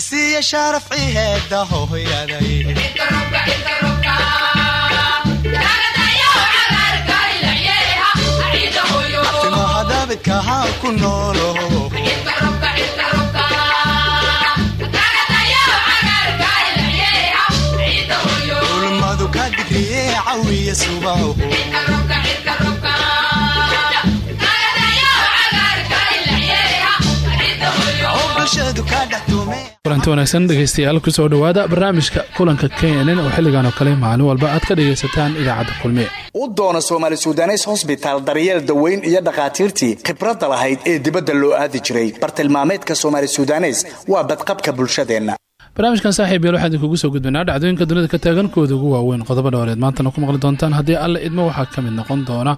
cisiya sharafci heeda hooyaday abtimahadabidkahaa ku noolo. Ulmadu ka digriye cawiya subaho kulanti wanaagsan dhegeystayaal ku soo dhowaada barnaamijka kulanka knn oo xilligan oo kale maalin walba aad ka dhegaysataan idaacadda kulmiye u doona soomaali sudanes hosbitaal daryeel daweyn iyo dhakhaatiirtii khibradda lahayd ee dibadda loo aadi jiray. Bartilmaameedka soomaali sudanes waa badqabka bulshadeenna. Barnaamijkan saaxiib yeel waxaan idinkugu soo gudbaynaa dhacdooyinka dunida ka taagan-kooda ugu waaweyn qodobo dhowreed maantana ku maqli doontaan haddii alle idmo waxaa ka mid noqon doona.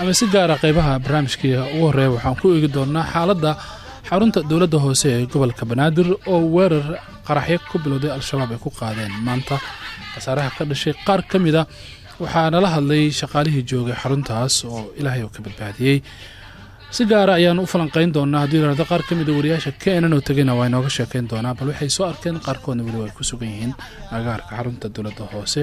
Ama si gaara qeybaha barnaamijkii ugu horreeya waxaan ku eegi doonaa xaaladda xarunta dowladda hoose ee gobolka banaadir oo weerar qaraxyo ku bilowday al-shabaab ay ku qaadeen. Maanta khasaaraha ka dhashay qaar ka mid a waxaa nala hadlay shaqaalihii joogay xaruntaas oo ilaahay oo ka badbaadiyey. Si gaara ayaan u falanqeyn doonaa haddii lahahdo qaar ka mida wariyaasha keenan oo tegayna waa inooga sheekeyn doonaa bal waxay soo arkeen qaarkoodna weliba ay ku sugan yihiin agaarka xarunta dowladda hoose.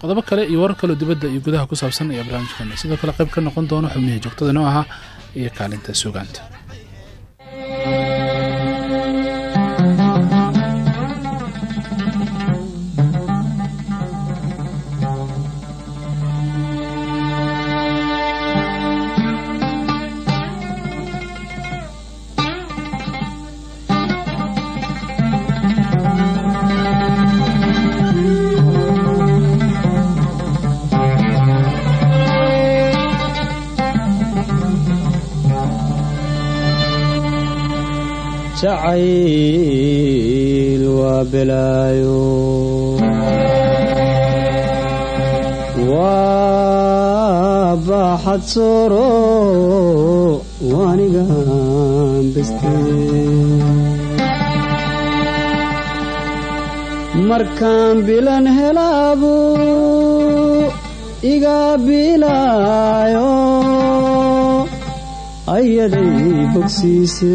Qodobo kale iyo warar kaleo dibadda iyo gudaha ku saabsan ayaa barnaamijkeena sidoo kale qayb ka noqon doona xubnihii joogtada noo ahaa iyo kaalinta sugaanta jacayl waa belaayo waa baaxad markaan bilan helaabu iga bilaayo ayaday bogsiise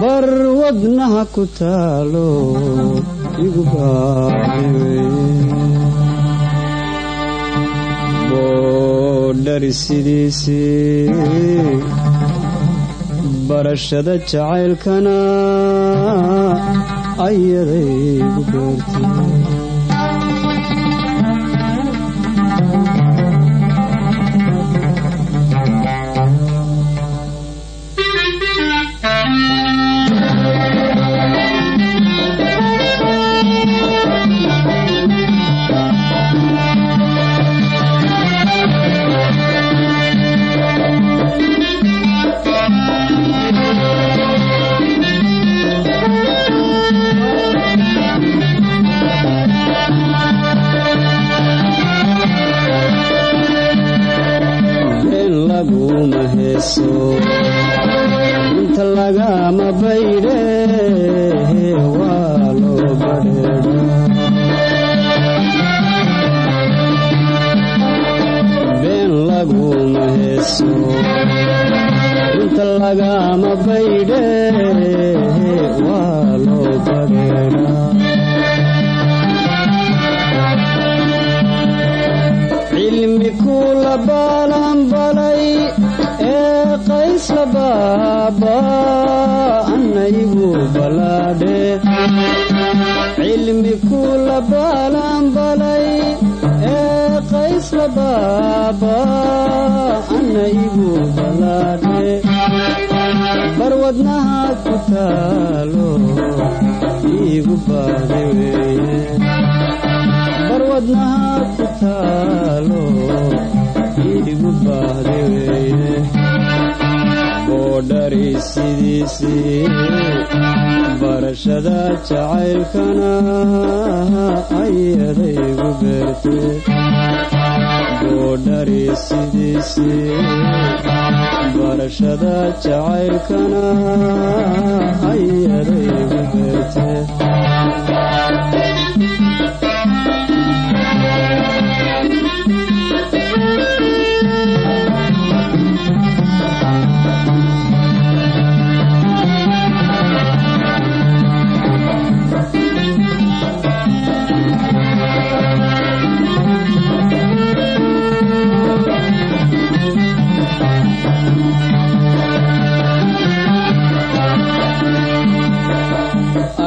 bar wadnaha ku taalo igu baaxiweye boodhari sidiisii barashada jacaylkana ayaday igu beertay inta lagama badheedha cilmi kula baalanbalay ee qaysla baaba annaygu balaadhe cilmi kula baalanbalay ee qaysla baaba annaygu balaadhe barwadnaha ku taalo iigu baade weeye barwadnaha ku taalo iigu weeye boodhari sidiisii barashada jacaylkana ayadaygu beerte barashada jacaylkana ayadaygu beerte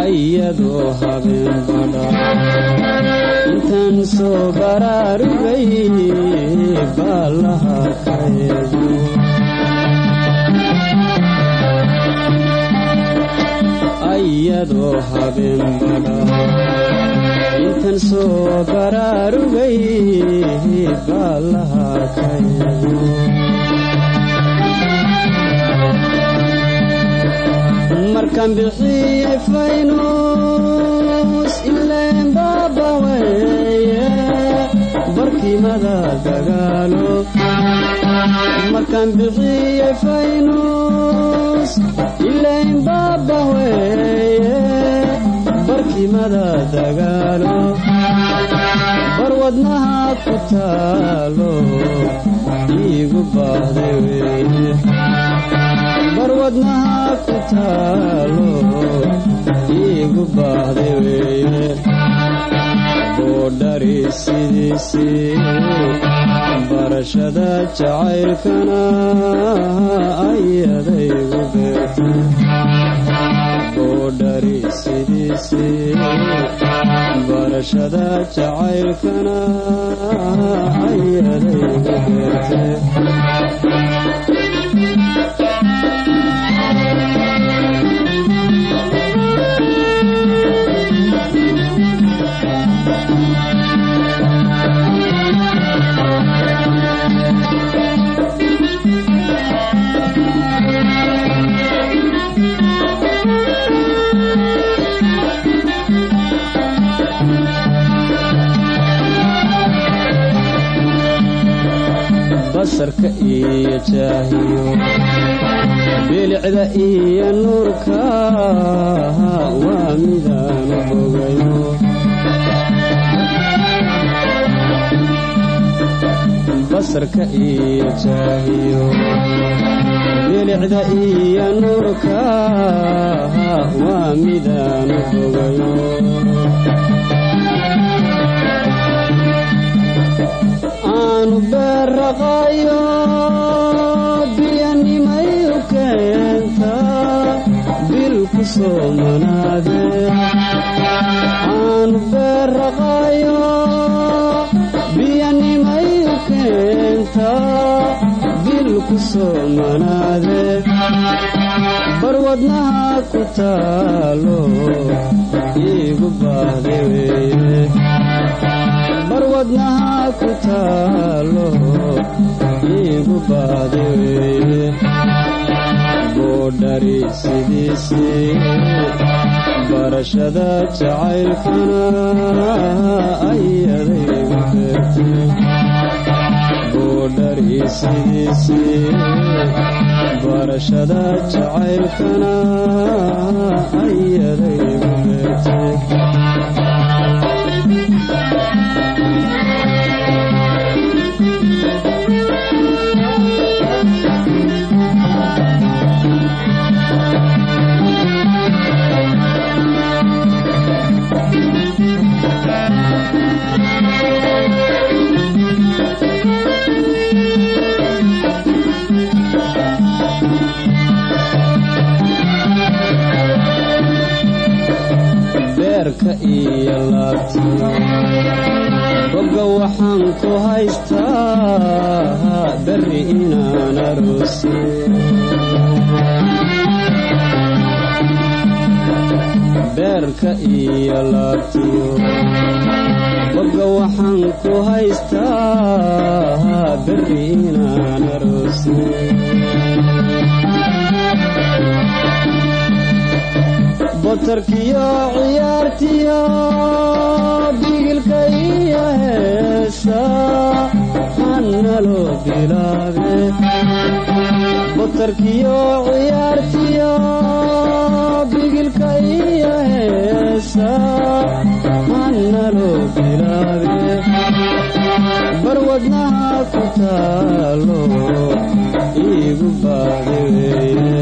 ayadoo habeen intaan soo baraarugay baalaha ka eego ayadoo habeen badha intaan soo baraarugay baalaha ka markaan bixiyey faynus ileen baaba weeye barkimada dagaalo markaan bixiyey faynus ileen baaba weeye barkimada dagaalo barwadnaha ku taalo iigu baahday weeye barwadnaha taalo iigu baahday weeye boodhari sidiisii barashada jacaylkana ayadaygu beertay boodhari sidiisii barashada jacaylkana ayadaygu beertay basarka iyo jaahiyo. Bilicda iyo nuurka waa midaanu bogayo basarka iyo jaahiyo. Bilicda iyo nuurka waa midaanu bogayo aanu beerraqayo biyanimay u bil ku soo manaade aanu biyanimay u bil ku soo manaade barwadnaha ku taalo iigu barwadnaha ku taalo iigu baahda weeye. Boodhari sidiisii barashada jacaylkana ayadaygu beertay boodhari sidiisii barashada jacaylkana ayadaygu beertay beerka iyo laabta. Bogga waxaan ku haystaa berri inaan aroose beerka iyo laabtiyo bogga waxaan ku haystaa berri inaan aroose botarkiyo ciyaartiyo bigilka iyo heesa hannaloo bilaabe botarkiyo ciyaartiyo bigilka iyo heesa hannaloo bilaabe barwadnaha ku taalo iigu baahda weeye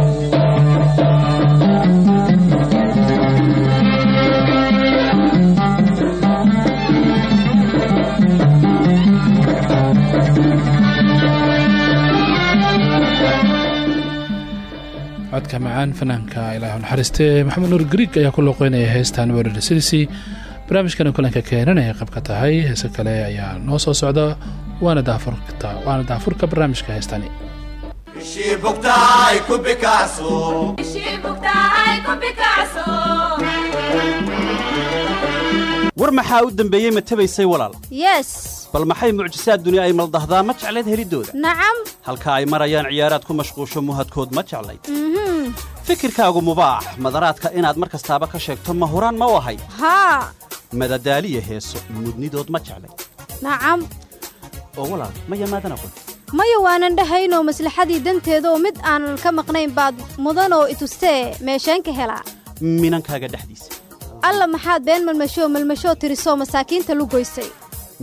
codka macaan fanaanka ilaah naxariiste maxamed nuur griig ayaa ku looqeynaya heestan weerar sidisi barnaamijkana kulanka keenanaya qayb ka tahay heese kale ayaa noo soo socda. Waana daafurka waana daafurka barnaamijka heestani. War maxaa u dembeeyey ma tabaysay walaal? Yes bal maxay mucjisaad duni ay maldahdaa? Ma jeclayd heliddooda nacam halka ay marayaan ciyaaraad ku mashquusho muhadkood ma jeclayd fikirkaagu mubaax madaraadka inaad mar kastaaba ka sheegto ma huraan ma u ahay. Haa madadaaliya heeso mudnidood ma jeclayd nacam oo walaal ma yamaadan aqoon maya waanan dhahaynoo maslaxadii danteeda oo mid aanan ka maqnayn baad mudanoo itustee meesheen ka helaa minankaaga dhexdiisa. Alla maxaad been malmashoo malmashoo tirisoo masaakiinta lu goysay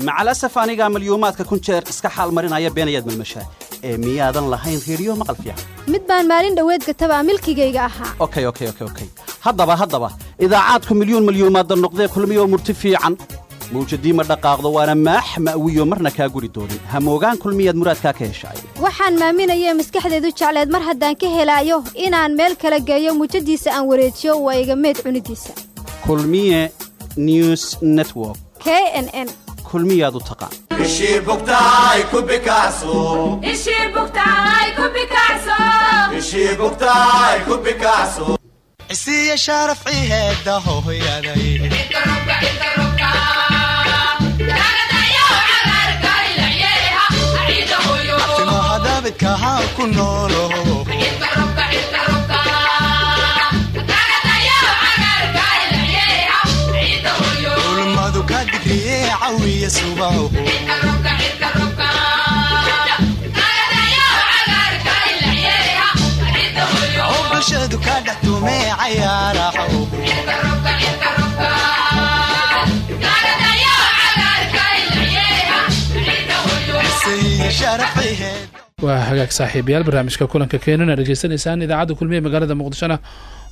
macalasaf anigaa malyuumaadka kun jeer iska xaal marinaya beenayaad malmashaa ee miyaadan lahayn reediyo maqal fiican. Mid baan maalin dhoweed gatabaa milkigayga ahaa. Okay okay okay okay. Haddaba haddaba idaacaadku milyuun malyuumaadda noqdee kulmiyoo murti fiican. Mawjadii ma dhaqaaqdo waana maax ma'wiyo marna kaa guri doonin. Hamoogaan kulmiyaad muraadkaa ka heshaay waxaan maaminayee maskaxdeedu jecleed mar haddaan ka helaayo inaan meel kala geeyo muujadiisa aan wareejiyo waa iga meed cunidiisa. Kulmiye news network. K n n kulmiyaad u taqaan ishii bugtahay ku bikacso bulshadu ka dhex tumee waa hagaag saaxiibayaal barnaamijka kulanka keenana dhegeysanaysaan idaacadda kulmiye magaalada muqdishona.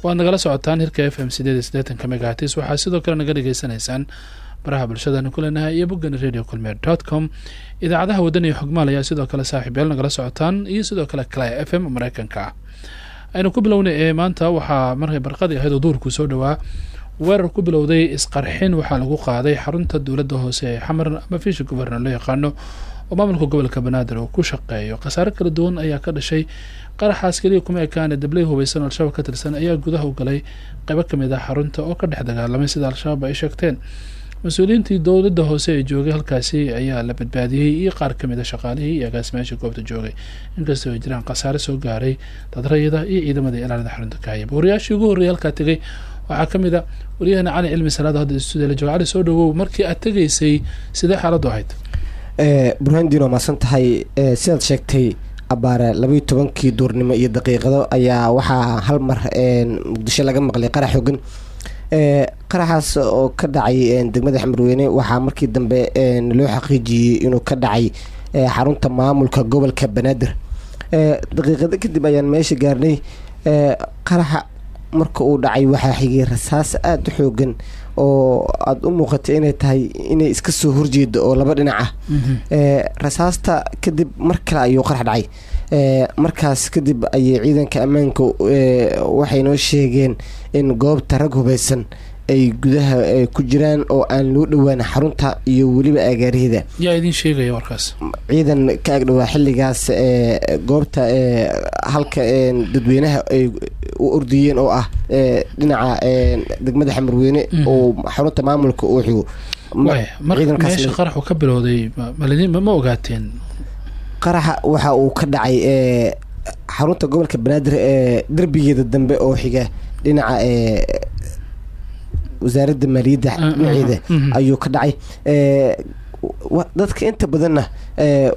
Waad nagala socotaan hirka f m sideed iyo siddeetanka megahatis waxaa sidoo kale naga dhegeysanaysaan baraha bulshadanu ku leenahay iyo boggana radio dot com. Idaacadaha waddan iyo xogmaal sidoo kale saaxiibayaal nagala socotaan iyo sidoo kale kale f m mareykanka aynu ku bilownay ee maanta waxaa markay barqadii ahayd oo duurku soo dhowaa. Weerar ku bilowday isqarxin waxaa lagu qaaday xarunta dowladda hoose ee xamar ama fiisha governar loo yaqaano. Oo maamulka gobolka banaadir oo ku shaqeeyo. Khasaare kala duwan ayaa ka dhashay. Qaraxaas keliya kuma ekaane dabley hubeysan oo al-shabaab ka tirsan ayaa gudaha u galay. Qaybo ka mid ah xarunta oo ka dhex dagaalamay sida al-shabaab ay sheegteen mas'uuliyiintii dowladda hoose ee joogay halkaasi ayaa la badbaadiyey iyo qaar ka mid a shaqaalihii iyo agaasimayaasha goobta joogay. Inkastoo ay jiraan khasaare soo gaaray dadrayada iyo ciidamadii ilaalada xarunta ka hayaba wariyaashii ugu horreeyay halkaa tegay waxaa ka mid a waryahana cali cilmi salaada hadda stuudiyo la jooga cali soo dhawow markii aad tegaysay sidee xaaladdu ahayd? Burhaandiin waa maasan tahay sidaad sheegtay abaare labaiyo tobankii duurnimo iyo daqiiqado ayaa waxaa hal mar muqdisho laga maqlay qarax xogan qaraxaas oo ka dhacay degmada xamarweyne waxaa markii dambe loo xaqiijiyey inuu ka dhacay xarunta maamulka gobolka banaadir. Daqiiqado kadib ayaan meesha gaarnay. Qaraxa marka uu dhacay waxaa xigay rasaas aada u xoogan oo aada u muuqatay inay tahay inay iska soo horjeedo oo laba dhinac ah. Rasaasta kadib mar kale ayuu qarax dhacay markaas kadib ayay ciidanka ammaanka waxay noo sheegeen in goobta rag hubeysan ay gudaha ku jiraan oo aan loo dhowaan xarunta iyo weliba warkaas. Ciidan ka agdhowaa xilligaas goobta halka dadweynaha ay u ordiyeen oo ah dhinaca degmada xamarweyne oo xarunta maamulka uu xigo meesha qaraxu ka bilowday ma ogaateen qaraxa waxa uu ka dhacay xarunta gobolka banaadir ee derbigeeda dambe oo xiga dhinaca wasaaradda maaliyadda dhinaceeda ayuu ka dhacay. Dadka inta badanna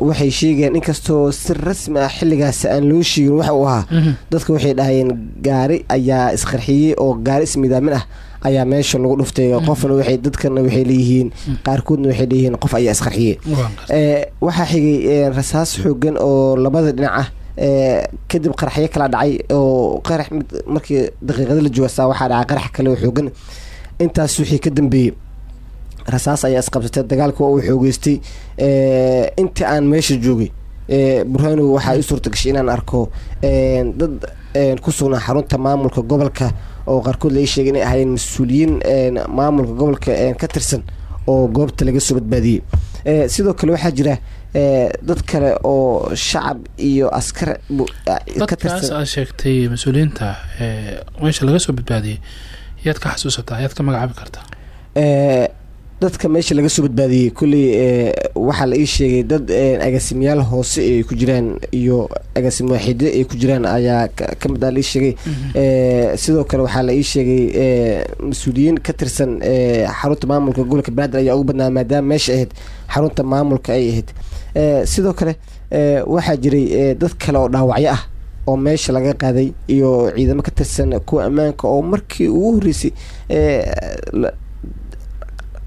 waxay sheegeen inkastoo si rasmi ah xilligaas aan loo sheegin waxa uu ahaa dadka waxay dhahayeen gaari ayaa isqarxiyey oo gaari ismidaamin ah ayaa meesha lagu dhuftay qofna waxay dadkana waxay leeyihiin qaarkoodna waxay leeyihiin qof ayaa isqarxiyey ee waxaa xigay ee, rasaas xoogan oo labada dhinac ah ee, kadib qaraxyo kala dhacay oo qarax mid markii daqiiqada la joogsaa waxaa dhacay qarax kale oo xoogan intaas wixii ka dambeeyey rasaas ayaa isqabsatay dagaalka uu xoogeystay. Ee, intii aan meesha joogay ee, burhaanow waxaa ii suurta gashay inaan arko ee, dad ee, ku sugnaa xarunta maamulka gobolka oo qaarkood la ii sheegay inay ahaayeen mas'uuliyiin ee, maamulka gobolka ee, ka tirsan oo goobta laga soo badbaadiyey. Sidoo kale waxaa jira dad kale oo shacab iyo askar dadkaas tirsan aad sheegtay mas'uuliyiinta ee meesha laga soo badbaadiyey yaad ka xasuusataa yaad ka magacaabi kartaa? Ee, dadka meesha laga soo badbaadiyey kulley ee, waxaa la ii sheegay dad ee, agaasimayaal hoose ay ku jiraan iyo agaasimo waaxido ay ku jiraan ayaa ka mid ah la ii sheegay. Ee, sidoo kale waxaa la ii sheegay ee, mas'uuliyiin ka tirsan xarunta maamulka gobolka banaadir ayaa ugu badnaa maadaama meesha ahayd xarunta maamulka ay ahayd. Ee, sidoo kale waxaa jiray dad kale oo dhaawacyo ah oo meesha laga qaaday iyo ciidamo ka tirsan kuwa ammaanka oo markii ugu horreysay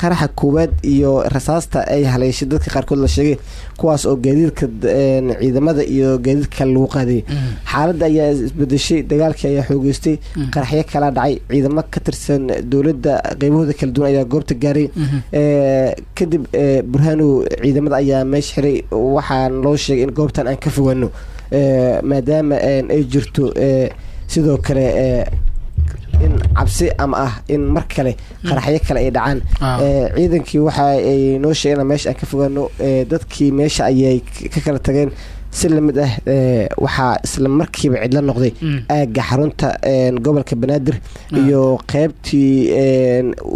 qaraxa koowaad iyo rasaasta ay haleeshay dadka qaarkood la sheegay kuwaas oo gaadiidka ciidamada iyo gaadiidka kale lagu qaadayay. Xaaladda ayaa isbedeshay dagaalkii ayaa xoogeystay qaraxyo kala dhacay ciidamo ka tirsan dowladda qeybahooda kala duwan ayaa goobta gaaray. Ee, kadib ee, burhaanow ciidamada ayaa meesha xiray waxaan loo sheegay in goobtan aan ka fogaano. Ee, maadaama ay jirto sidoo kale in cabsi ama ah in mar kale qaraxyo kale ay dhacaan Ah. ee, ciidankii waxa ay noo sheegeen meesha aan ka fogaano ee, dadkii meesha ayay ka kala tageen si la mid ah ee, waxaa isla markiiba cidlo noqday Mm. aagga xarunta gobolka banaadir iyo qeybtii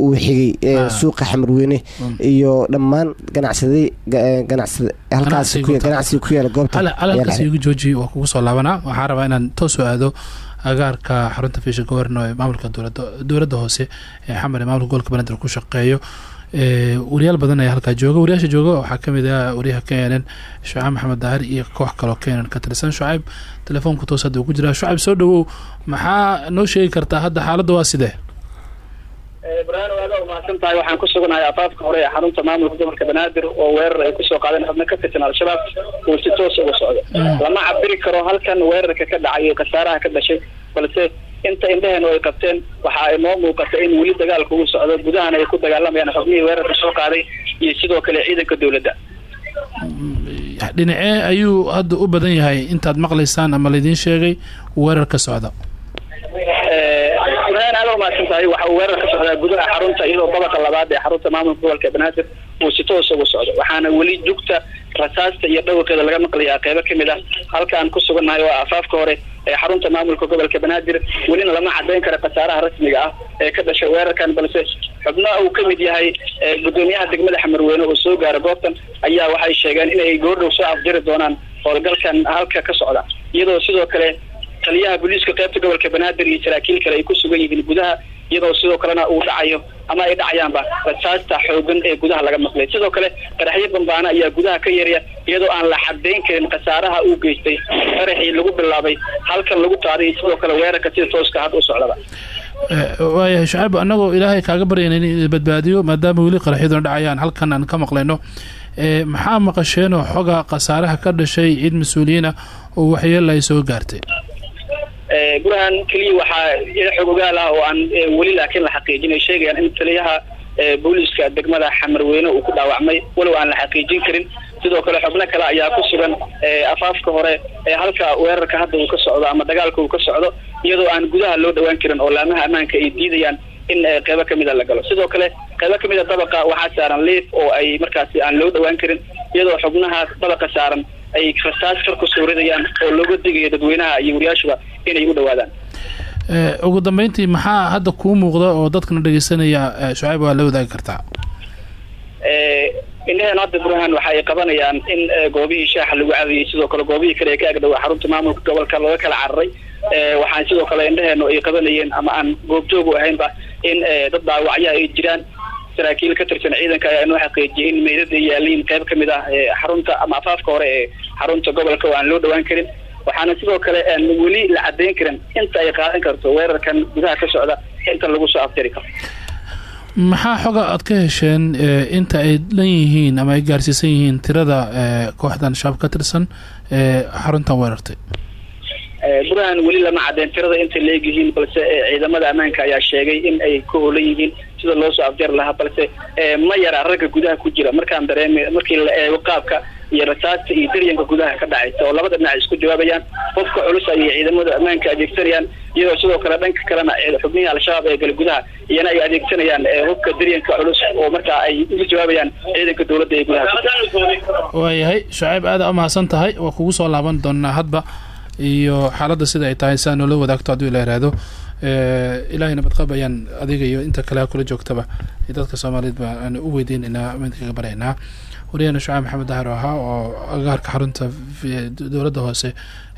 uu xigay ee, Ah. suuqa xamarweyne Mm. iyo dhammaan ganacsaday ga- ganacsada halkaas Ganacsiga ku yaalla goobta halkaas igu jooji waa kugu soo laabanaa waxaan rabaa inaan toos u aado agaarka xarunta fiisha governo ee maamulka dowladda hoose ee xamar ee maamulka gobolka banaadir ku shaqeeyo. Ee wariyaal badan ayaa halkaa jooga. Wariyaasha jooga waxaa ka mid ah wariyaha keenan shucayb maxamed daahir iyo koox kaloo keenan ka tirsan. Shucayb telefoonka toos hadda uu ku jiraa shucayb soo dhawow maxaa noo sheegi kartaa hadda xaaladda waa sidee ibraahim aada umahadsan tahay waxaan ku suganahay afaafka hore ee xarunta maamulka gobolka banaadir oo weerar ay ku soo qaadeen. Xubno ka tirsan al-shabaab uu si toos uga socdo. Lama cabiri karo halkan weerarka ka dhacay iyo khasaaraha ka dhashay balse inta indheheenu ay qabteen waxa ay noo muuqata in weli dagaalka uu socdo. Gudahana ay ku dagaalamayaan xubnihii weerarka soo qaaday iyo sidoo kale ciidanka dowladda. Dhinacee ayuu hadda u badan yahay. Intaad maqlaysaan ama laydiin sheegay weerarka socda tahay uu weerar ka socdaa gudaha xarunta iyadoo dabaqa labaad ee xarunta maamulka gobolka banaadir uu si toos uga socdo. Waxaana weli jugta rasaasta iyo dhawrkeeda laga maqlayaa qeybo ka mid ah. Halka aan ku sugannahay oo ah afaafka hore ee xarunta maamulka gobolka banaadir. Welina lama cadeyn kara khasaaraha rasmiga ah ee ka dhashay weerarkan balse xubno uu ka mid yahay gudoomiyaha degmada xamarweyne oo soo gaara goobtan ayaa waxay sheegeen inay goordhow soo afjiri doonaan howlgalkan halka ka socda. Iyadoo sidoo kale taliyaha booliiska qaybta gobolka banaadir iyo saraakiil kale ay ku sugan yihiin gudaha iyadoo sidoo kalena uu dhacayo ama ay dhacayaanba rasaasta xoogan ee gudaha laga maqlay. Sidoo kale qaraxyo bambaana ayaa gudaha ka yarya iyadoo aan la xadeyn karin khasaaraha uu geystay. Qaraxii lagu bilaabay halkan lagu qaaday sidoo kale weerarka sida tooska hadda u socdaba. Waayahay shucayb annagoo ilaahay kaaga baryayna in badbaadiyo maadaama weli qaraxyaduna dhacayaan halkan aan ka maqlayno. Ee maxaa maqasheenoo xoga khasaaraha ka dhashay ciid mas'uuliyiin ah oo waxyeella ay soo gaartay gurahan keliya waxaa xog ogaal ah oo aan weli laakiin la xaqiijinay. Sheegayaan in taliyaha booliiska degmada xamarweyne uu ku dhaawacmay walow aan la xaqiijin karin. Sidoo kale xubno kale ayaa ku sugan afaafka hore ee halka weerarka hadda uu ka socdo ama dagaalka uu ka socdo iyadoo aan gudaha loo dhawaan karin oo laamaha ammaanka ay diidayaan in qeybo kamida la galo. Sidoo kale qeybo kamida dabaqa waxaa saaran liif oo ay markaasi aan loo dhawaan karin iyadoo xubnaha dabaqa saaran ay rasaas kar ku soo ridayaan oo looga digayo dadweynaha iyo wariyaashuba inay u dhawaadaan. Ugu dambeyntii maxaa hadda kuu muuqda oo dadkana dhegeysanaya shucayb waa la wadaagi kartaa? Indhaheen hadda burhaan waxa ay qabanayaan in goobihii shaaxa lagu cadayay sidoo kale goobihii kale ee ka agdhowa xarunta maamulka gobolka laga kala cararay waxaan sidoo kale indheheenu ay qabanayeen ama aan goobjoog u ahaynba in dad dhaawacyaha ay jiraan saraakiil ka tirsan ciidanka ayaa inoo xaqiijiyay in meydada yaaliin qayb ka mid ah xarunta ama afaafka hore ee xarunta gobolka aan loo dhawaan karin. Waxaana sidoo kale aan weli la cadeyn karin inta ay qaadan karto weerarkan gudaha ka socda inta lagu soo aftiri karo. Maxaa xoga aad ka hesheen ee, inta ay dhan yihiin ama ay gaarsiisan yihiin tirada kooxdan shabaab ka tirsan ee xaruntan weerartay? Eh, burhan weli lama cadeen tirada intay leeg yihiin balse eh, ciidamada ammaanka ayaa sheegay in ay ka holan yihiin sida loo soo afjari lahaa balse eh, ma yara ragga gudaha ku jira. Markaan dareemay markii la eego qaabka iyo rasaasta iyo daryanka gudaha ka dhacaysa oo labada dhinac isku jawaabayaan qofka culus ayay ciidamada ammaanka adeegsanayaan iyadoo sidoo kale dhanka kalena eh, xubnihii al-shabaab ee gala gudaha iyana ay adeegsanayaan eh, hubka daryanka culus oo markaa ay uga jawaabayaan ciidanka dowladda ee gudaha waayahay shucayb aada mahadsan tahay waa kugu soo laaban doonaa hadba iyo xaaladda sida ay tahay saa noola wadaagto hadduu ila yiraahdo ilaahay nabadqab ayaan adiga iyo inta kale kula joogtaba. Dadka soomaaliyeed ba aan u weydiinaynaa mid kaga baraynaa wariyahena shucayb maxamed dahar ahaa oo agaarka xarunta dowladda hoose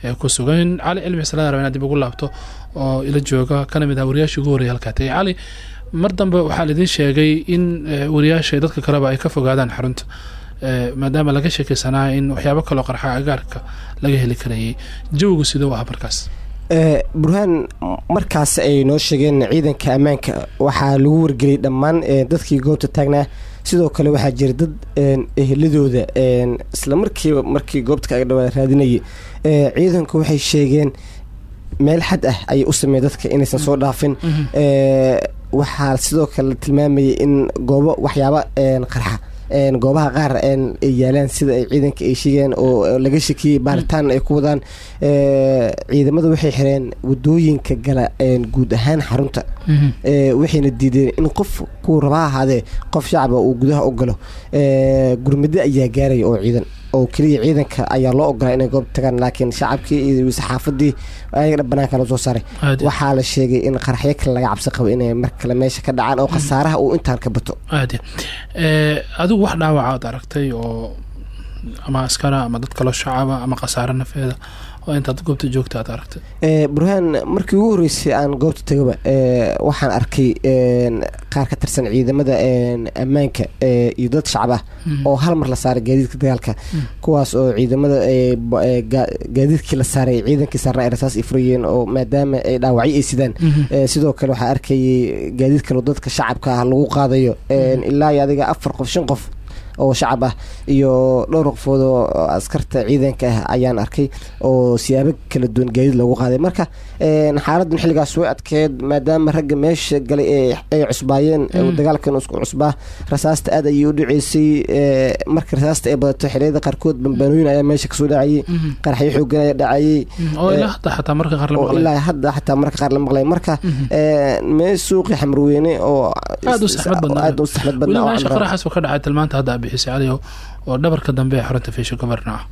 ee ku sugan cali cilmi salaad raba inaad dib ugu laabto oo ila jooga. Kana mid ah wariyaashii ugu horreeyay halkaa tagay cali mar dambe waxaa laidin sheegay in eh, wariyaasha dadka kaleba ay ka fogaadaan xarunta Eh, maadaama laga sheekeysanaa in waxyaabo kaloo qarxa agaarka laga heli karayay. Jawigu siduu ah markaas burhaan markaas ay noo sheegeen ciidanka ammaanka waxaa lagu wargeliyay dhammaan ee, dadkii goobta taagnaa sidoo kale waxaa jira dad een, eheladooda een, isla markiiba markii goobta kaga dhawaa raadinayay. Ee, ciidanku waxay sheegeen meel xad ah ayay u sameeyeen dadka inaysan soo dhaafin. Ee, waxaa sidoo kale tilmaamayay in goobo waxyaaba qarxa goobaha qaar ay yaalaan sida ay ciidanka ay sheegeen oo laga shakiyey baaritaan ay ku wadaan ee, ciidamada waxay xireen waddooyinka gala guud ahaan xarunta. Ee, waxayna diideen in qof kuu rabaa ahaadee qof shacaba uu gudaha u galo. Ee, gurmado ayaa gaaraya oo ciidan oo keliya ciidanka ayaa loo ogolaa inay goob tagaan laakiin shacabkii iyo saxaafadii ayaga banaanka la soo saaray. Waxaa la sheegay in qaraxyo kale laga cabsi qabo inay mar kale meesha ka dhacaan oo khasaaraha uu intaan ka bato. Aad iyo Eh, adigu wax dhaawaca aad aragtay oo ama askara ama dad kaloo shacaba ama khasaare nafeeda oo intaad goobta joogta aad aragtay. Ee, burhaan markii ugu horreysay aan goobta tagaba ee, waxaan arkay qaar ka tirsan ciidamada ammaanka ee, iyo dad shacab ah oo hal mar la saaray gaadiidka dagaalka. Kuwaas oo ciidamada gaadiidkii la saaray ciidankii saarnaa ay rasaas ay furayeen oo maadaama ay dhaawacyo ay sidaan. Ee, sidoo kale waxaa arkayay gaadiid kale oo dadka shacabka ah lagu qaadayo. Ilaa iyo adiga afar qof shan qof oo shacab ah iyo dhowr qofood oo askarta ciidanka ah ayaan arkay oo siyaabo kala duwan gaadiid loogu qaaday. Marka een, xaaladdan xilligaas way adkeed maadaama ragga meesha galay ee ay cusbaayeen oo dagaalkan isku cusbaa rasaasta aad ayay u dhaceysay marka rasaasta ay badato xilliyada qaarkood bambaanooyin ayaa meesha ka soo dhacayay qaraxyo xoogan ayaa dhacayay oo ilaa hadda xataa marka qaar la maqlay. marka qaar la maqlay. Marka ee, meel suuqi xamrweyne oo Aad u saxmad badnaa. Weli badnaa oo dhabarka dambe xarunta fiisha governa ah.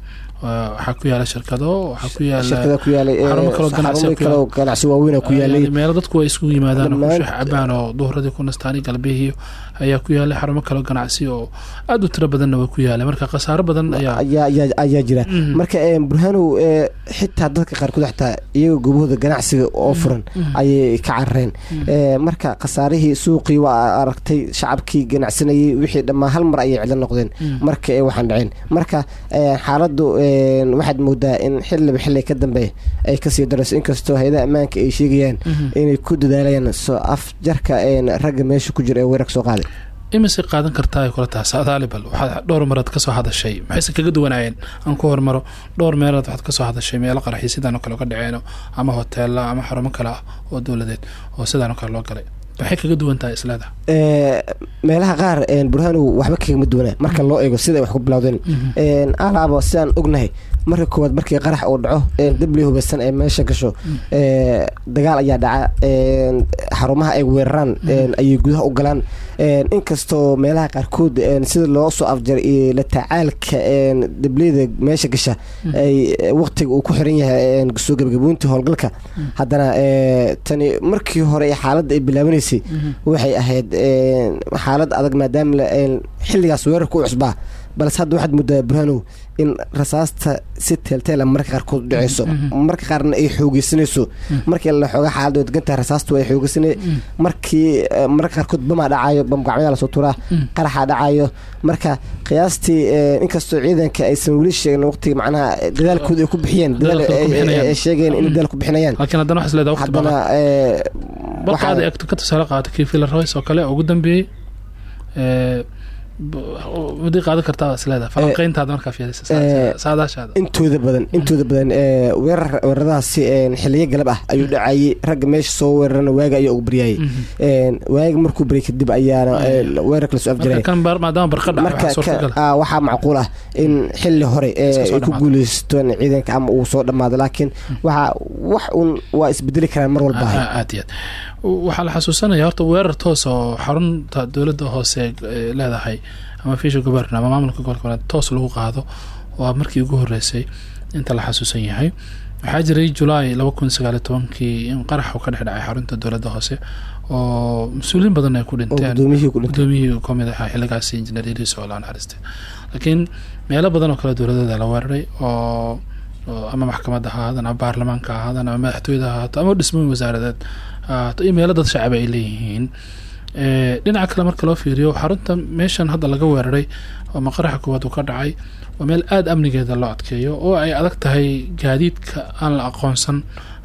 Waxaa ku yaalla shirkado waxaa ku yaalla yaalay meelo dadku ay isugu yimaadaan cabaan oo duhuradii ku nastaan galbihii ayaa ku yaalay xarumo kaloo ganacsi oo aad u tiro badanna ku yaalay. Marka khasaaro badan ayaa jira. Marka ee, burhanow ee, xitaa dadka qaarkood xataa iyaga gobahooda ganacsiga oo furan ayay ka carareen. Ee, marka khasaarihii suuqii waa aragtay shacabkii ganacsanayay wixii dhammaan hal mar ayay cidlo noqdeen. Marka waxaan dhaceen marka xaaladdu ee, waxaad moodaa in xilliba xilli ka dambe ay ka sii darayso. Inkastoo hay'adaha ammaanka ay sheegayaan inay ku dadaalayaan soo afjarka ee, ragga meesha ku jira ee weerarka soo qaaday imise qaadan kartaa ay kula tahay saadaali bal waxaad dhowr marood ka soo hadashay. Maxayse kaga duwanaayeen? Aan ku hormaro. Dhowr meelood waxaad ka soo hadashay meelo qaraxi sidaan oo kale uga dhaceeno ama hoteela ama xarumo kale ah oo dowladeed oo sidaan oo kale loo galay. Maxay kaga duwan tahay isleeda Ee, meelaha qaar burhanow waxba kagama duwana marka loo eego sida ay wax ku bilowdeen. Een, alaaba sidaan ognahay marka koowaad markii qarax uu dhaco een, dabli hubeysan ee meesha gasho dagaal ayaa dhaca xarumaha ay weeraraan ayay gudaha u galaan. Inkastoo meelaha qaarkood sida loo soo afjaray iyo la tacaalka een, dabliyada meesha gasha ay waqtiga uu ku xiran yahay soo gabagaboonta howlgalka haddana tani markii hore xaaladda ay bilaabanaysay waxay ahayd xaalad adag maadaama xilligaas weerarka u cusbaa balse hadda waxaad moodaa burhanow in rasaasta si teelteela marka qaarkood u dhaceyso marka qaarna ay xoogeysanayso markii la xooga xaaladda degan tahay rasaastu way xoogeysanay markii eh, marka qaarkood bamaa dhacayo bam gacmadaa la soo turaa qaraxaa dhacayo marka qiyaastii eh, inkastoo ciidanka aysan weli sheegin waqtiga macnaha eh, dadaalkooda ay ku bixiyeen dadaal sheegeen inay dadaal ku bixinayaan. Laakiin haddana waxaa isleedahay waqti haddana waxaa- aad eegto ka tusaale qaadato kii Villa Royce oo kale ugu dambeeyey wadii qaadan kartaa is leedahay falanqeyntaada markaa fiirisa Eh, intooda badan intooda badan ee weerar weeraradaasi een, xiliyo galab ah ayuu dhacayay ragga meesha soo weerarana waaga ayaa ugu baryayay Een, waaga markuu baryay kadib ayaana ee, weerarka la soo marka afjarayay kan bar- maadaama barqa dhaca marka waxaa macquul ah in xili hore ee, Iska soo ay ku dhamaado. guuleystaan ciidanka ama uu soo dhammaado laakiin waxa wax un waa isbedeli karaan mar walba. Ah, waxaa la xasuusanaya horta weerar toos oo xarunta dowladda hoose ee leedahay ama fiisha goborna ama maamulka gobolka toos lagu qaado waa markii ugu horeysay inta la xasuusan yahay. Waxaa jiray julaay laba kun sagaaliyo tobankii in qarax uu ka dhex dhacay xarunta dowladda hoose oo mas'uuliyiin badan ay ku dhinteen. Gudoomiyihii ka mid ahaa xiligaasi injineer yariis oo la naxariistay. Laakiin meelo badan oo kale dowladada la weeraray oo ama maxkamadda ha ahaadaan ama baarlamaanka ha ahaadaan ama madaxtooyada ha ahaato ama dhismooyin wasaaradeed. Ahaato iyo meelo dad shacab ay leeyihiin dhinaca kale marka loo fiiriyo xarunta meeshan hadda laga weeraray oo maqaraxa koowaad uu ka dhacay waa meel aada amnigeeda loo adkeeyo oo ay adag tahay gaadiidka aan la aqoonsan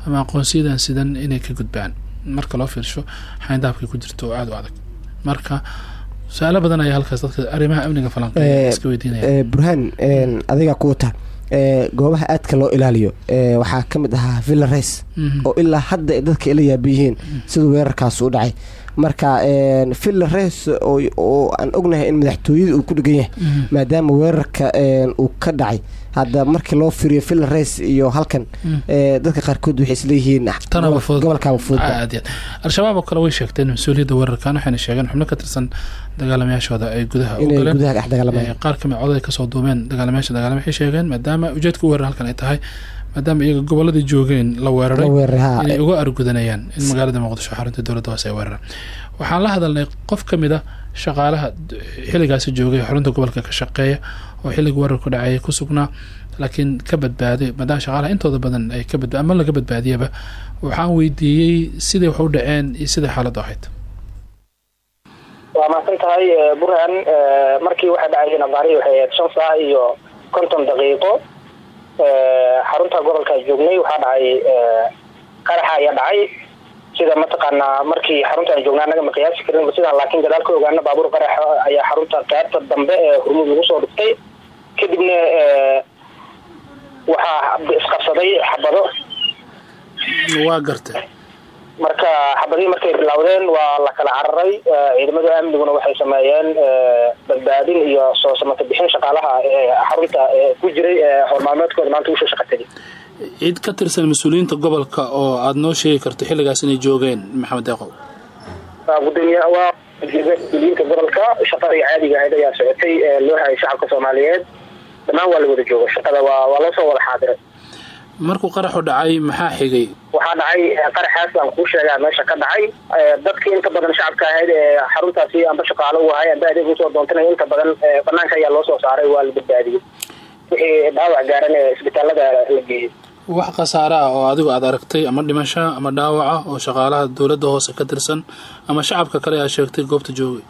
ama aqoonsiyadan sidan inay ka gudbaan. Marka loo fiirsho xayndaabkay ku jirto oo aada u adag. Marka su'aalo badan ayaa halkaas dadka arrimaha amniga falanqeeya Eh, iska weydiinaya. Ee, burhaan adiga ku wata. Ee, goobaha aadka loo ilaaliyo ee, waxaa ka mid ahaa villa race Mhm. oo ilaa hadda ay dadka ila yaaban yihiin siduu weerarkaas u dhacay marka een, villa race oo aan ognahay in madaxtooyada uu ku dhegan yahay. Mhm. maadaama weerarka een, uu ka dhacay. Hadda markii loo fiiriyo villa race iyo halkan ee, dadka qaarkood waxay isleeyihiin fudud. gobolkaaba fudud. Al-shabaab oo kale way sheegteen mas'uuliyadda weerarkan waxayna sheegeen xubno ka tirsan dagaalamayaashooda ay gudaha qaar ka mid codad ay ka soo duumeen dagaalamayaasha dagaalama waxay sheegeen maadaama ujeedka u weerar halkan ay tahay maadaama iyaga goboladii joogeen la weeraray inay uga argudanayaan in magaalada muqdisho xarunta dowladda hoose ay weeraraan. Waxaan la hadalnay qof ka mid a shaqaalaha d- xilligaasi joogay xarunta gobolka ka shaqeeya oo xilliga weerarku dhacayay ku sugnaa laakiin ka badbaaday maadaama shaqaalaha intooda badan ay ka badba ama laga badbaadiyaba waxaan weydiiyey siday wax u dhaceen iyo siday xaaladdu ahayd. Waa mahadsan tahay eh, burhan eh, markii waxay dhacayeen abaari waxay ahayd shan saac iyo konton daqiiqo? Eh, xarunta gobolka joognay waxaa dhacay eh, qaraxa ayaa dhacay. Sida mataqaanaa markii xarunta aan joognay annaga ma qiyaasi karin sidaan laakiin gadaal ka ogaana baabuur qaraxa ayaa xarunta qaybta dambe ee hurmud lagu soo dhuftay kadibna eh, waxaa isqabsaday xabado. Waa gartay marka xabadihii markay bilowdeen waa la kala cararay. Eh, ciidamada amniguna waxay sameeyeen eh, badbaadin iyo soo samata bixin shaqaalaha ee xarunta ee ku jiray ee howlmaalmeedkooda maanta u soo shaqa tegay cid ka tirsan mas'uuliyiinta gobolka oo aada noo sheegi karto xilligaas inay joogeen maxamed deeqow mas'uuliyiinta gobolka. Shaqadii caadiga ahayd ayaa socotay loo hayay shacabka soomaaliyeed. Dhammaan waa la wada jooga shaqada waa waa loo soo wada xaadiray markuu qaraxu dhacay maxaa xigay? Waxaa dhacay eh, qaraxaas aan kuu sheegaa meesha ka dhacay. Eh, dadkii inta badan shacabka ahayd ee xaruntaasi amba shaqaalo u ahay amba adeeg u soo doontanay inta badan eh, banaanka ayaa loo soo saaray waa la badbaadiyey. Wixii dhaawac gaaran ee isbitaalada la geeyey. Wax khasaare ah oo adigu aad aragtay ama dhimasho ama dhaawaca oo shaqaalaha dowladda hoose ka tirsan ama shacabka kale aad sheegtay goobta joogay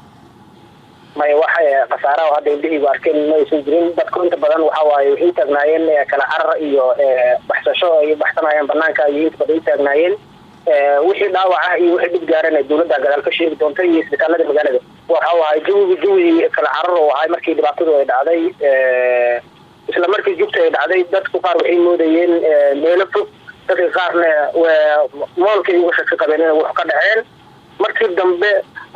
maya wax khasaara hadda indhahaygu arkeen ma aysan jirin. Dadku inta badan waxa waaye waxay taagnaayeen eh, kala carar iyo eh, baxsasho ay baxsanayeen banaanka iyo inta badan u taagnaayeen. Eh, wixii dhaawac ah iyo wixii dhib gaaran ee dowladda gadaal ka sheegi doonta iyo isbitaalada magaalada. Waxa ahay jawigu jawi kala carar oo ahay markii dhibaatadu ay dhacday isla markii jugta ay dhacday dadku qaar waxay moodayeen meelo fog. Dadka qaarna moolkay uga shaki qabeen inay wax ka dhaceen. Markii dambe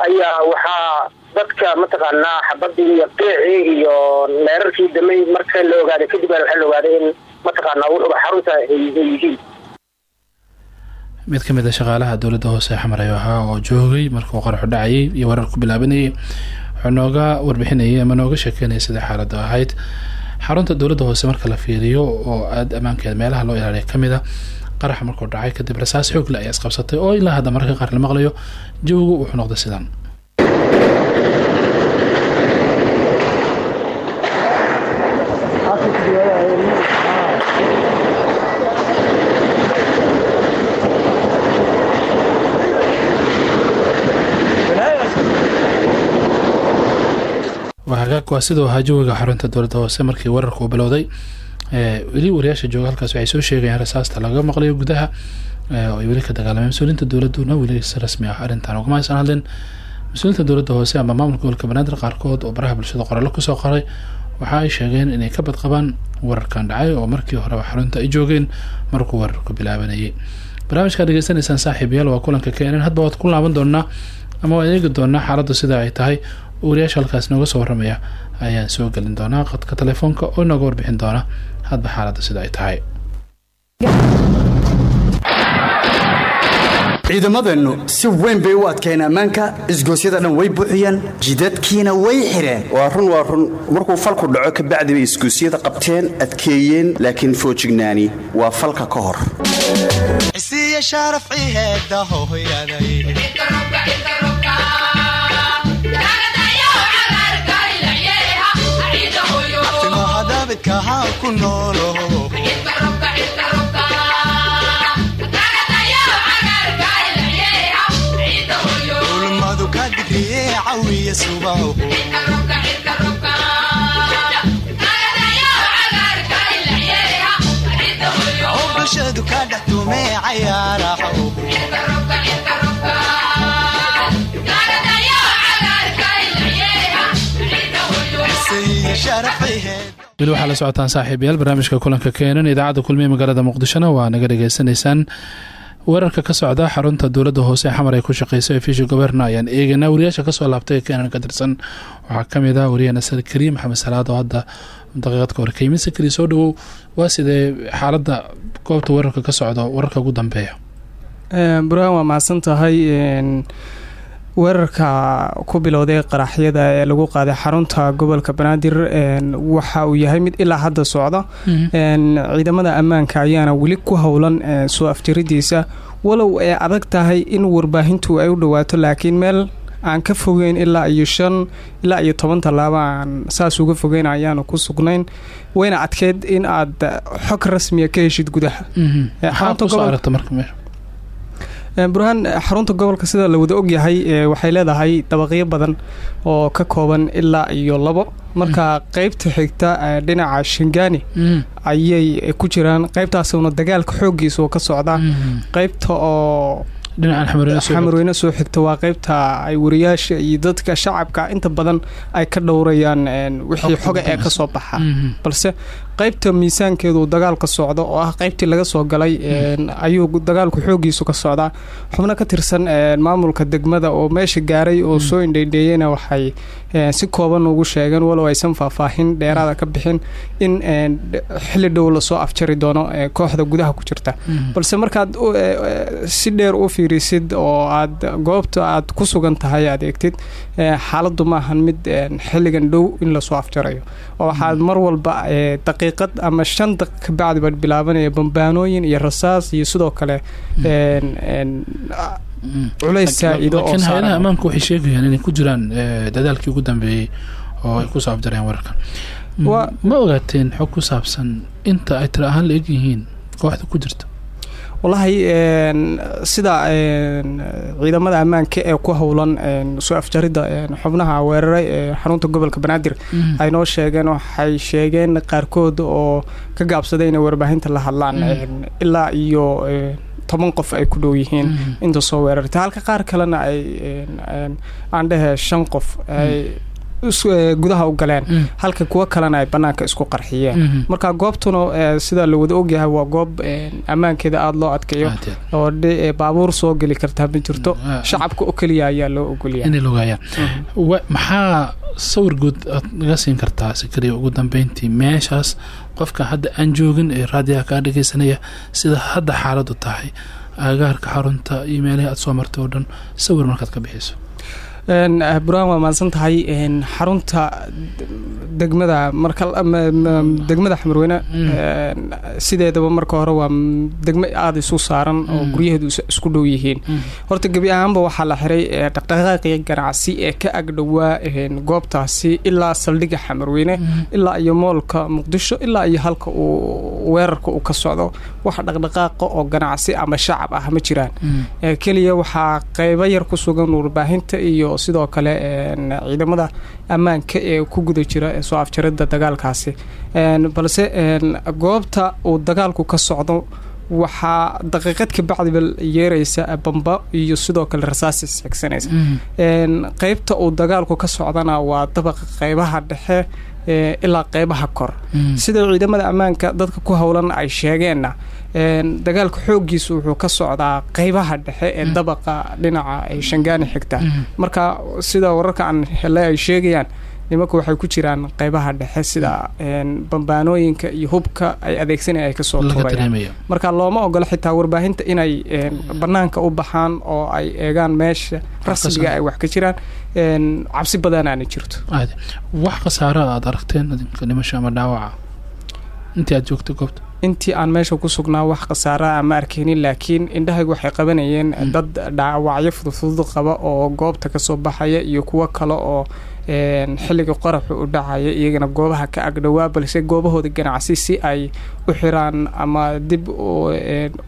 ayaa waxaa dadka mataqaanaa xabadii iyo qiicii iyo leerarkii damay marka la ogaaday kadib waxaa la ogaaday in mataqaanaa wuxuba xarunta yihiin. Mid ka mid a shaqaalaha dowladda hoose xamar ayuu ahaa oo joogay markuu qaraxu dhacayay iyo warar ku bilaabanayay wuxuu nooga warbixinayay ama nooga sheekeynayay sida xaaladdu ahayd. Xarunta dowladda hoose marka la fiiriyo oo aada ammaankeeda meelaha loo ilaaliya ka mid a qaraxa markuu dhacay kadib rasaas xoogle ayaa isqabsatay oo ilaa hadda mararka qaar la maqlayo. Jawigu wuxuu noqday sidan waa hagaag waa siduu ahaa jawiga xarunta dowladda hoose markii wararka uu bilowday weli wariyaasha jooga halkaas waxay soo sheegayaan rasaasta laga maqlayo gudaha oo ay weli ka dagaalameen mas'uuliyiinta dowladuna si rasmi ah arrintan. Ugama aysan hadlin mas'uuliyiinta dowladda hoose ama maamulka gobolka banaadir qaarkood oo baraha bulshada qorallo ku soo qoray waxa ay sheegeen inay ka badqabaan wararkan dhacay oo markii horeba xarunta ay joogeen markuu wararku bilaabanayay. Barnaamijkaad dhegeysanaysaan saaxiibayaal waa kulanka keenan hadba waad ku laaban doonaa ama waan eegi doonaa xaaladdu sida ay tahay wariyaasha halkaas nooga soo waramaya ayaan soo gelin doonaa. Qadka telefoonka oo inooga warbixin doona. Hadba xaaladda sida ay tahay. Ciidamadeennu si weyn bay u adkeen ammaanka isgoosyada dhan way buuxiyeen jidadkiina way xidheen waa run waa run. Markuu falku dhaco kabacdi bay isguusyada qabteen adkeeyeen laakiin foojignaani. Waa falka ka hor daabidka haan ku noolo. Ulmadu ka digriye cawiya subaho bulshadu ka dhex tumee cayaaraho weli waxaa la socotaan saaxiibayaal barnaamijka kulanka keenan idaacadda kulmiye magaalada muqdishona waa naga dhageysanaysaan weerarka ka socda xarunta dowladda hoose xamar ay ku shaqeyso ee fishi goberna ayaan eegaynaa wariyaasha ka soo laabtay ee keenan ka tirsan waxaa ka mid ah wariyaha nasar kariim maxamed salaad oo hadda daqiiqad ka horkeymin sakri soo dhawow waa sidee xaaladda goobta weerarka ka socdo wararka ugu dambeeya burhaan waa mahadsan tahay weerarka ku bilowday qaraxyada ee lagu qaaday xarunta gobolka banaadir waxa uu yahay mid ilaa hadda socda. Ciidamada ammaanka ayaana weli ku howlan soo afjaridiisa walow ay adag tahay in warbaahintu ay u dhawaato laakiin meel aan ka fogeyn ilaa iyo shan ilaa iyo toban tallaabo aan saas uga fogeyn ayaanu ku sugnayn. Wayna adkeyd in aad xog rasmiya ka heshid gudaha maxaa ku soo aragta marka meesha burhaan xarunta gobolka sida la wada ogyahay waxay leedahay dabaqyo badan oo ka kooban ilaa iyo labo. Marka qeybta xigta dhinaca shingani ayay ku jiraan. Qeybtaasuna dagaalka xoogiisa oo ka socda qeybta oo xamarweyne soo xigta. Waa qeybta ay wariyaasha iyo dadka shacabka inta badan ay ka dhowrayaan wixii xoga ee ka soo baxa. Balse qeybta miisaankeedu dagaalka socdo oo ah qeybtii laga soo galay ayuu dagaalku xoogiisu ka socdaa. Xubno ka tirsan maamulka degmada oo meesha gaaray oo soo indheydheeyena waxay si kooban ugu sheegeen walow aysan faahfaahin dheeraada ka bixin in xili dhow la soo afjari doono kooxda gudaha ku jirta. Balse markaad si dheer u fiirisid oo aad goobta aad ku sugan tahay aad eegtid xaaladu maahan mid xilligan dhow in la soo afjarayo. Oo waxaad mar walba daqiiqad ama shan daqiiq kabacdi baad bilaabanaya bambaanooyin iyo rasaas iyo sidoo kale culays saa-ido oo laakiin hay'adaha ammaanka waxay sheegayaan inay ku jiraan dadaalkii ugu dambeeyey oo ay ku soo afjareen weerarkan ma ogaateen xog ku saabsan inta ay tira ahaan la eg yihiin kooxda ku jirta wallaahi sida ciidamada ammaanka ee ku howlan soo afjaridda xubnaha weeraray ee xarunta gobolka banaadir. Ay noo sheegeen waxay sheegeen qaarkood oo ka gaabsaday inay warbaahinta la hadlaan ilaa iyo toban qof ay ku dhow yihiin inta soo weerartay. Halka qaar kalena ay aan dhehe shan qof ay gudaha u galeen. Halka kuwo kalena ay banaanka isku qarxiyeen. Marka goobtuna sida la wada ogyahay waa goob ammaankeeda aada loo adkeeyo oo baabuur soo geli kartaa ma jirto. Shacabka oo keliya ayaa loo ogolyahay. Maxaa sawir guud aad naga siin kartaa sikariya ugu dambeyntii meeshaas qofka hadda aan joogin ee raadiyaha kaa dhageysanaya sida hadda xaaladu tahay agaarka xarunta iyo meelihii aad soo martay oo dhan sawir markaad ka bixiso buraan waa mahadsan tahay xarunta degmada marka degmada xamarweyne. Sideedaba marka hore waa degmo aada isu saaran oo guryaheedu isku dhow yihiin. Horta gebi ahaanba waxaa la xiray dhaqdhaqaaqii ganacsi ee ka agdhowaa goobtaasi ilaa saldhigga xamarweyne. Ilaa iyo moolka muqdisho ilaa iyo halka uu weerarka uu ka socdo. Wax dhaqdhaqaaqa oo ganacsi ama shacab ah ma jiraan. Keliya waxaa qeybo yar ku sugan warbaahinta iyo sidoo kale ciidamada ammaanka ee ku guda jira soo afjarida dagaalkaasi. Balse goobta uu dagaalku ka socdo waxaa daqiiqad ka bacdiba yeeraysa bamba iyo sidoo kale rasaas isxigsanaysa qeybta uu dagaalku ka socdana waa dabaqa qeybaha dhexe ilaa qeybaha kor. Sida ciidamada ammaanka dadka ku howlan ay sheegeenna dagaalka xooggiisu wuxuu ka socdaa qeybaha dhexe ee dabaqa dhinaca shangaani xigta. Marka sida wararka aan helay ay sheegayaan nimanku waxay ku jiraan qeybaha dhexe sida bambaanooyinka iyo hubka ay adeegsanaya ay ka soo tuurayaan. marka looma ogolo xitaa warbaahinta inay banaanka u baxaan oo ay eegaan meesha rasmiga ay wax ka jiraan. Cabsi badanaana jirto. Wax khasaara aad aragteen dhimasho ama dhaawaca. Intii aad joogtay goobta intii aan meesha ku sugnaa wax khasaaraa ma arkeynin laakiin indhahaygu waxay qabanayeen dad dhaawacyo fududfudud qaba oo goobta ka soo baxaya iyo kuwo kale oo xilliga qoraxu u dhacaya iyagana goobaha ka agdhowaa balse goobahooda ganacsi si ay u xiraan ama dib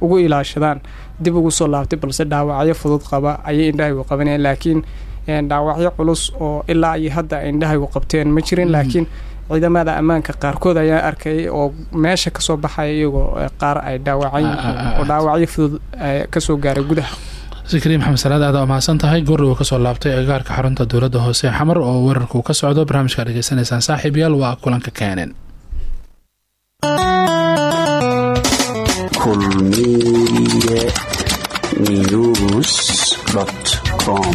ugu ilaashadaan dib ugu soo laabtay balse dhaawacyo fudud qaba ayay indhahaygu qabanayeen laakiin dhaawacyo culus oo ilaa iyo hadda ay indhahaygu qabteen ma jirin laakiin ciidamada ammaanka qaarkood ayaa arkayay oo meesha ka soo baxaya iyagoo qaar ay dhaawacan yihiin oo dhaawacyo fudud ka soo gaaray gudaha. Sikriin maxamed salaad aada mahadsan tahay goorri uu ka soo laabtay agaarka xarunta dowladda hoose xamar oo weerarkuu ka socdo barnaamijka dhegeysanaysaan saaxiib yaal waa kulanka keeneen kulmiye news com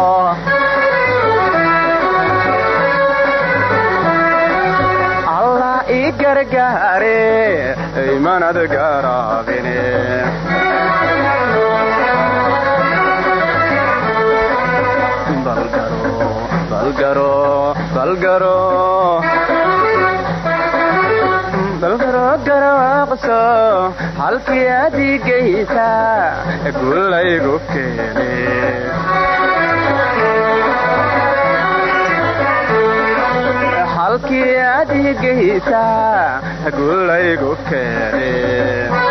imanad garaabine balgaro balgaro balgaro garaaqso halkii adigaysa gulaygu gulaygu keene waqtiga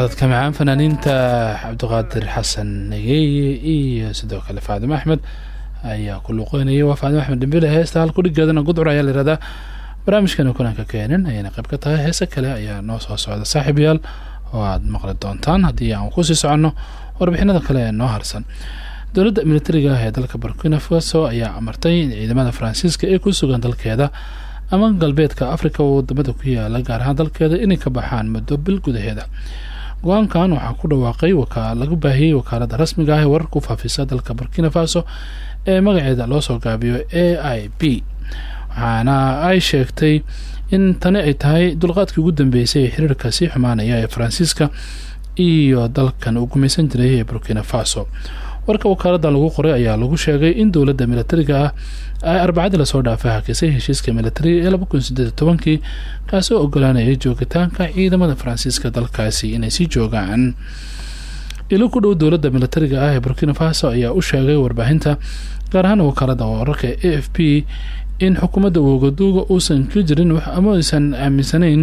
codadka macaan fanaaniinta cabdiqaadir xasan nageeye iyo sidoo kale faadimo axmed ayaa ku luqeynaya. Waa faadimo axmed dhambile heesta hal kudhigeedana gudcur ayaa la yihahdaa barnaamijkana kulanka keenin ayayna qayb ka tahay. Heese kale ayaa noo soo socda. Saaxiibayaal oo aad maqli doontaan haddii aan ku sii soconno warbixinada kale ee noo harsan. Dowladda militariga ah ee dalka burkina faso ayaa amartay in ciidamada faransiiska ee ku sugan dalkeeda ama galbeedka afrika oo waddamada ku yaalla gaar ahaan dalkeeda inay ka baxaan muddo bil gudaheeda go'aankan waxaa ku dhawaaqay lagu baahiyey wakaalada rasmiga ah ee wararka u faafisa dalka burkina faso ee magaceeda loo soo gaabiyo a i b. Waxaana ay sheegtay in tani ay tahay dulqaadkii ugu dambeysay ee xiriirka sii xumaanaya ee faransiiska iyo dalkan uu gumaysan jiray ee burkina faso warka wakaaladdan lagu qoray ayaa lagu sheegay in dowladda milatariga ah ay arbacadii la soo dhaafay hakisay heshiiska militari ee laba kun sideed tobankii kaasoo ogolaanayay joogitaanka ciidamada faransiiska dalkaasi inay sii joogaan. Ilo ku dhow dowladda milatariga ah ee burkina faso ayaa u sheegay warbaahinta gaar ahaan wakaalada wararka a f p in xukuumadda wagaduuga uusan ka jirin ama aysan aaminsanayn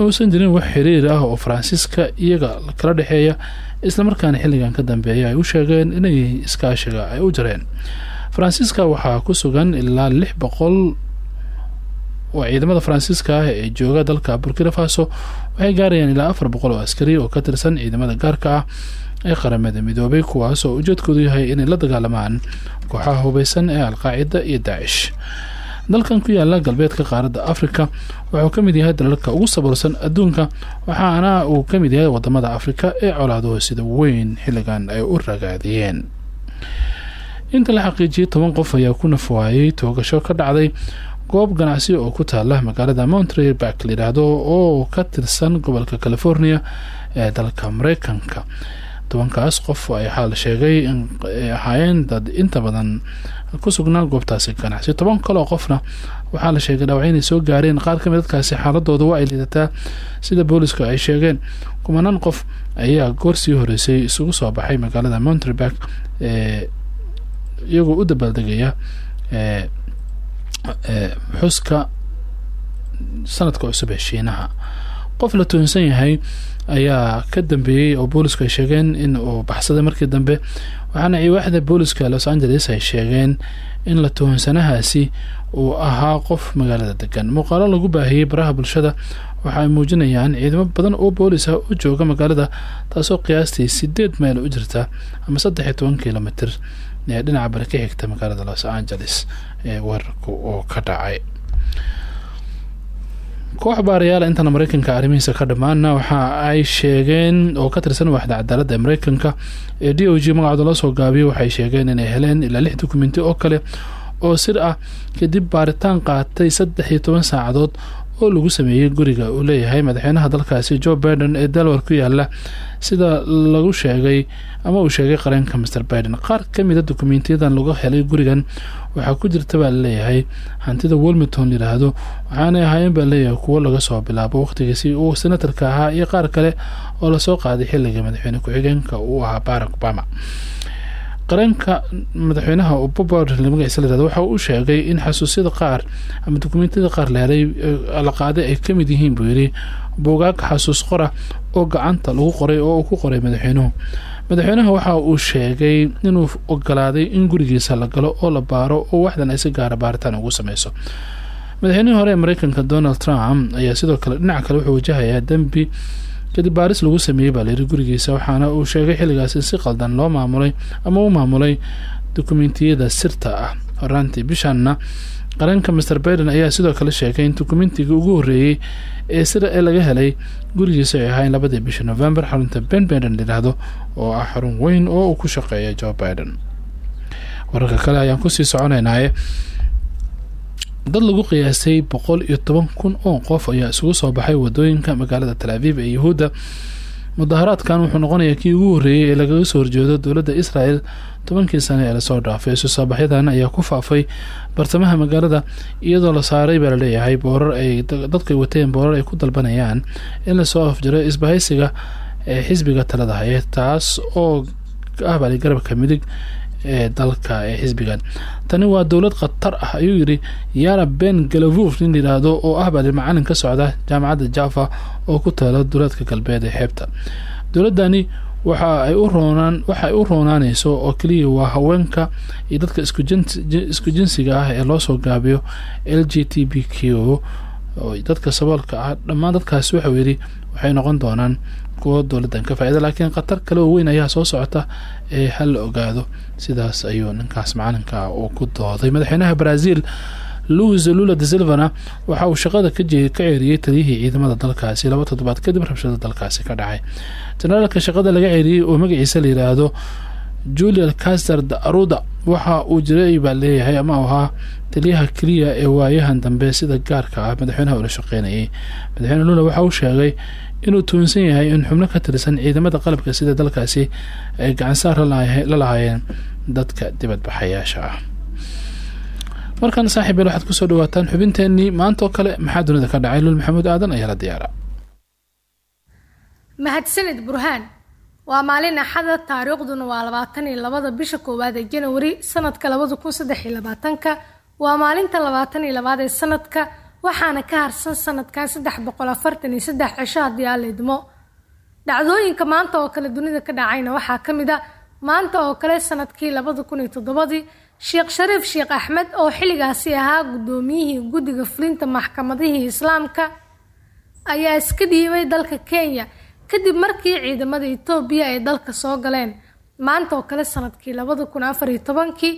uusan jirin wax xiriir ah oo faransiiska iyaga kala dhexeeya islamarkaana xilligan ka dambeeya ay u sheegeen inay iskaashiga ay u jireen. Faransiiska waxaa ku sugan ilaa lix boqol. Oo ciidamada faransiiska ah ee jooga dalka burkina faso waxay gaarayaan ilaa afar boqol oo askari oo ka tirsan ciidamada gaarka ah ee qaramada midoobay kuwaas oo ujeedkoodu yahay inay la dagaalamaan kooxaha hubeysan ee alqaacida iyo daacish dalkan ku yaalla galbeedka qaaradda afrika. Wuxuu ka mid yahay dalalka ugu saboolsan adduunka waxaana uu ka mid yahay waddamada afrika ee colaaduhu sida weyn xilligan ay u ragaadiyeen. Inta la xaqiijiyay toban qof ayaa ku nafwaayay toogasho ka dhacday goob ganacsi oo ku taala magaalada montreal back oo ka tirsan gobolka california ee dalka mareykanka tobankaas qof waxaa la sheegay in ay ahaayeen dad inta badan ku sugnaa goobtaasi ganacsi. Toban kaloo qofna waxaa la sheegay dhaawac inay soo gaareen. Qaar ka mid dadkaasi xaaladooda waa ay liidataa sida booliska ay sheegeen. Kumanaan qof ayaa goor sii horeysay isugu soo baxay magaalada montreback ee iyagoo u dabaaldegaya ee xuska sanadka cusub shiinaha. Qof la toonsan yahay ayaa ka dambeeyey oo boolisku ay sheegeen in uu baxsaday markii dambe waxaana waaxda booliska los angeles ay sheegeen in la toonsanahaasi uu ahaa qof magaalada degan muuqaalo lagu baahiyey baraha bulshada waxa ay muujinayaan ciidamo badan oo boolis ah u jooga magaalada taasoo qiyaastii sideed meyl u jirta ama saddex iyo toban kilomitr ee dhinaca bari ka xigta magaalada los angeles ee weerarku oo ka dhacay koox baarayaal intana mareykanka arrimihiisa ka dhammaana waxa ay sheegeen oo ka tirsan waaxda cadaaladda ee mareykanka ee d o g magacooda la soo gaabiyay waxay sheegeen inay heleen ilaa lix dokumenti oo kale oo sir ah kadib baaritaan qaatay saddex iyo toban saacadood oo lagu sameeyey guriga uu leeyahay madaxweynaha dalkaasi joe biden ee delawar ku yaalla sida lagu sheegay ama uu sheegay qareenka master biden. Qaar kamida dokumentiyadan lagu helay gurigan waxaa ku jirta baa la leeyahay hantida wilmington layidhaahdo waxaanay ahaayeen baa leeyahay kuwo laga soo bilaabo waqtigiisi uu senatarka ahaa iyo qaar kale oo la soo qaaday xilliga madaxweyne ku-xigeenka uu ahaa barack obama qareenka madaxweynaha magaciisa layirahdo waxa uu sheegay in xasuusyada qaar ama dokumentiyada qaar leelay la qaaday ay ka mid yihiin buu yidhi buugaag xasuus qora oo gacanta lagu qoray oo uu ku qoray madaxweynuhu. Madaxweynaha waxa uu sheegay inuu ogolaaday in gurigiisa la galo oo la baaro oo waxdan ay si gaara baaritaan ugu sameyso. Madaxweynihii hore ee mareykanka donald trump ayaa sidoo kale dhinaca kale wuxuu wajahayaa dembi kadib baaris lagu sameeyey baa layiri gurigiisa waxaana uu sheegay xilligaas in si qaldan loo maamulay ama u maamulay dokumentiyada sirta ah. Horaantii bishanna qareenka master biden ayaa sidoo kale sheegay in dokumentigii ugu horeeyey ee sira ee laga helay gurigiisa ay ahayn labadii bisha november xarunta ben biden layidhaahdo oo ah xarun weyn oo uu ku shaqeeya joe biden. Wararka kale ayaan ku sii soconaynaaye dad lagu qiyaasay boqol iyo toban kun oo qof ayaa isugu soo baxay waddooyinka magaalada tal aviv ee yahuudda mudaharaadkan wuxuu noqonayaa kii ugu horreeyey ee lagaga soo horjeedo dowladda israel tobankii sane ee la soo dhaafay isu soobaxyadan ayaa ku faafay bartamaha magaalada iyadoo la saaray baa la leeyahay boorar ay dadkay wateen boorar ay ku dalbanayaan in la soo afjiro isbahaysiga ee xisbiga talada haye taas oo ah bali garabka midig ee dalka ee xisbigan. Tani waa dowlad khatar ah ayuu yidhi. Yara ben galavuf nin layidhaahdo oo ah bali macalin ka socda jaamacadda java oo ku taala dowlaadka galbeed ee xeebta. Dowladani waxa ay u roonaan waxa ay u roonaaneyso oo keliya waa haweenka iyo dadka isku jinsiga ah ee loosoo gaabiyo l g t b q dadka saboolka ah. Dhammaan dadkaasi waxau yidhi waxay noqon doonaan kuwo dowladdan ka faa-ida laakiin khatar kale oo weyn ayaa soo socota ee hal la ogaado. Sidaas ayuu ninkaas macalinka uu ku dooday. Madaxweynaha brazil louis lula de silvana waxa uu shaqada ka ceeriyey taliyihii ciidamada dalkaasi. Laba toddobaad kadib rabshada dalkaasi ka dhacay. Jenaraalka shaqada laga ceeriyey oo magaciisa la yiraahdo julian caster aruda waxa uu jiray baa leeyahay ama uu ahaa taliyaha keliya ee waayahan dambe sida gaarka ah madaxweynaha ula shaqeynayay. Madaxweyne lula waxa uu sheegay inuu tuunsan yahay in xubno ka tirsan ciidamada qalabka sida dalkaasi ay gacansaar la lahaayeen dadka dibadbaxayaasha ah. Markan saaxiibeel waxaad ku soo dhawaataan xubinteenii maanta oo kale maxaa dunida ka dhacay? Lul maxamuud aadan ayaa la diyaara. Mahadsanid burhaan waa maalin axada taariikhduna waa labaatan iyo labada bisha koowaad ee janawari sanadka labada kun saddex iyo labaatanka. Waa maalinta labaatan iyo labaad ee sanadka waxaana ka harsan sanadkan saddex boqol afartan iyo saddex cisho haddii aan la dhacdooyinka maanta oo kale dunida ka dhacayna waxaa ka mid a maanta oo kale sannadkii labada kun iyo toddobadii sheekh shariif sheekh axmed oo xilligaasi ahaa guddoomiyihii guddiga fulinta maxkamadihii islaamka ayaa iska dhiibay dalka kenya kadib markii ciidamada etoobiya ay dalka soo galeen maanta oo kale sannadkii labada kun afar iyo tobankii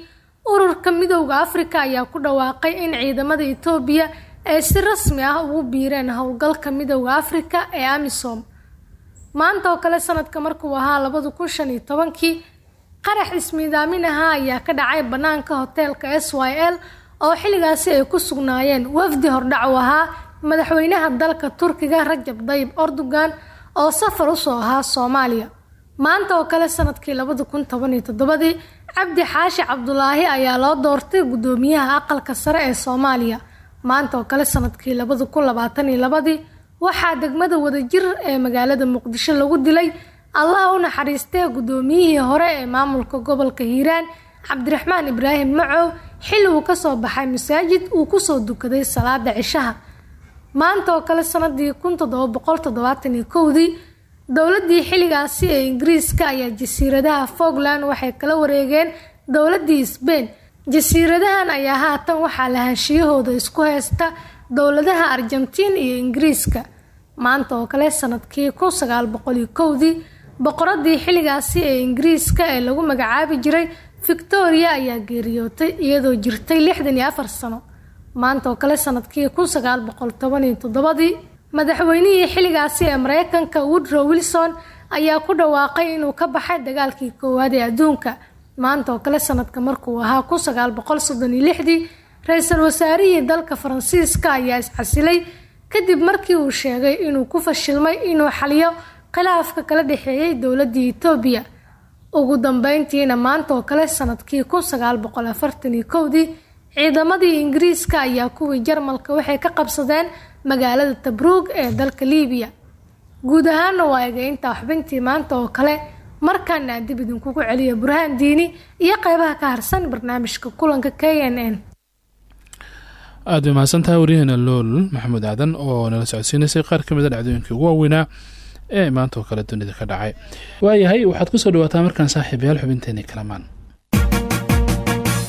ururka midowda afrika ayaa ku dhawaaqay in ciidamada etoobiya ay si rasmi ah ugu biireen howlgalka midowda afrika ee amisom. Maanta oo kale sanadka markuu ahaa labada kun shan iyo tobankii qarax ismiidaamin ahaa ayaa ka dhacay bannaanka hoteelka s y l oo xilligaasi ay ku sugnaayeen. Wafdi hordhac u ahaa madaxweynaha dalka turkiga rajab dayib erdogan oo safar u soo ahaa soomaaliya. Maanta oo kale sannadkii labada kun toban iyo cabdi xaashi cabdulaahi ayaa loo doortay guddoomiyaha aqalka sare ee soomaaliya. Maanta oo kale sannadkii labada kun labaatan iyo labadii waxaa degmada wadajir ee magaalada muqdisho lagu dilay allah u naxariistee guddoomiyihii hore ee maamulka gobolka hiiraan cabdiraxmaan ibraahim macow. Xilli uu ka soo baxay masaajid uu ku soo dukaday salaada cishaha maanta oo kale sanadii kun toddoba boqol toddobaatan iyo kowdii dowladii xilligaasi ee ingiriiska ayaa jasiiradaha fogland waxay kala wareegeen dowladii sbain jasiiradahan ayaa haatan waxaa lahaanshiyahooda isku haysta dowladaha argentiin iyo ingiriiska. Maanta oo kale sannadkii kun sagaal boqol iyo kowdii boqoradii xilligaasi ee ingiriiska ee lagu magacaabi jiray victoria ayaa geeriyootay iyadoo jirtay lixdan iyo afar sano maanta oo kale sannadkii kun sagaal boqol toban iyo toddobadii madaxweynihii xilligaasi ee mareykanka woodrow wilson ayaa ku dhawaaqay inuu ka baxay dagaalkii koowaad ee adduunka. Maanta oo kale sanadka markuu ahaa kun sagaal boqol soddon lixdii ra'iisul wasaarihii dalka faransiiska ayaa iscasilay kadib markii uu sheegay inuu ku fashilmay inuu xaliyo khilaafka kala dhexeeyay dowladii etoobiya ugu dambeyntiina maanta oo kale sannadkii kun sagaal boqol afartan kowdii ciidamadii ingiriiska ayaa kuwii jarmalka waxay ka qabsadeen magaalada tabruug ee dalka liibiya guud ahaana waa egeynta waxbintii maanta oo kale markaana aan dib idinkugu celiya burhaan diini iyo qeybaha ka harsan barnaamijka kulanka k n n. Aada mahadsantahay waryaheena lool maxamuud aadan oo nala socodsiinaysay qaar ka mid a dhacdooyinkii ugu waaweynaa ee maanta oo kale dunida ka dhacay. Waayahay waxaad ku soo dhawaataa markaan saaxiibayaal xubinteeni kalamaan